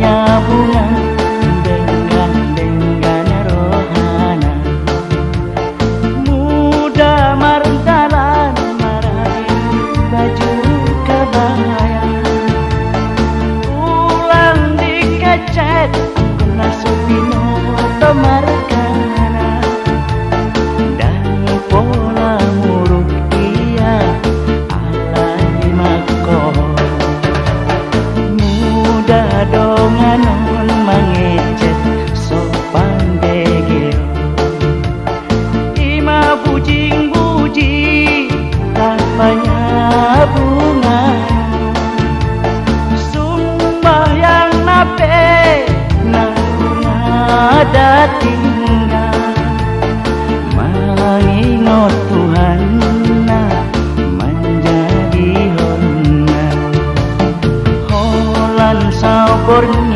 呀，不能。bunga yang nape Nang bunga Mengingat Tuhan Menjadi honang Holan saubornya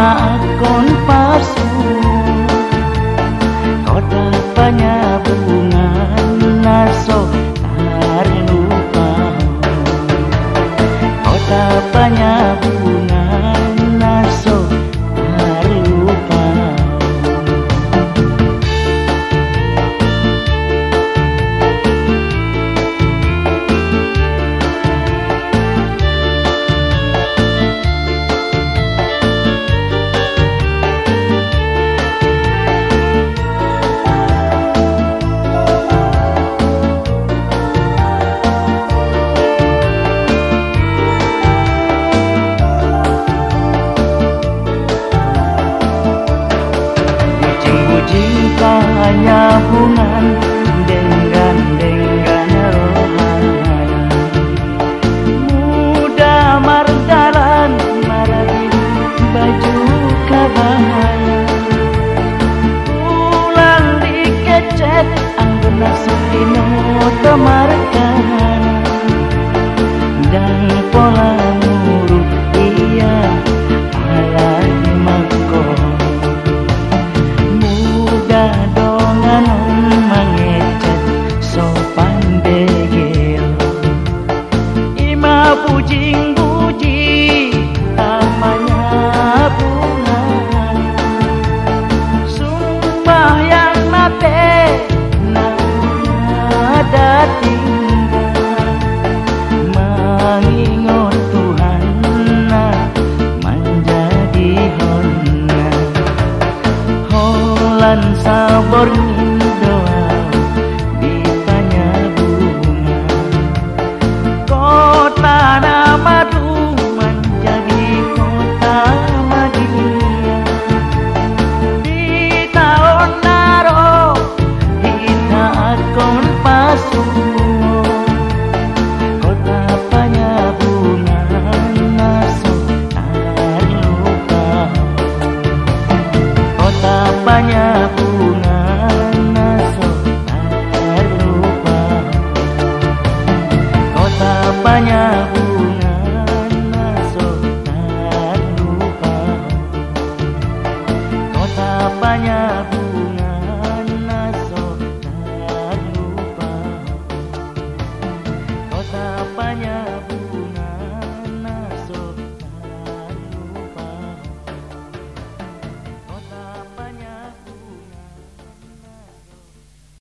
ថាកូន My. mengingat Tuhan menjadi Terima kasih.